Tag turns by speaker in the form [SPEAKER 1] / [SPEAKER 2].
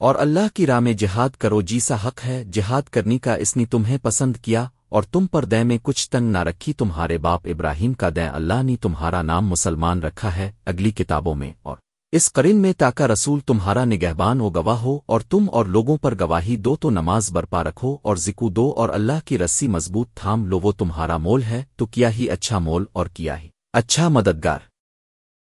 [SPEAKER 1] اور اللہ کی راہ میں جہاد کرو جیسا حق ہے، جہاد کرنے کا اس نے تمہیں پسند کیا، اور تم پر دے میں کچھ تنگ نہ رکھی تمہارے باپ ابراہیم کا دیں اللہ نے تمہارا نام مسلمان رکھا ہے اگلی کتابوں میں، اور اس قرن میں تاکہ رسول تمہارا نگہبان و گواہ ہو، اور تم اور لوگوں پر گواہی دو تو نماز برپا رکھو، اور ذکو دو اور اللہ کی رسی مضبوط تھام لو، وہ تمہارا مول ہے، تو کیا ہی اچھا مول اور کیا ہی اچھا مددگار۔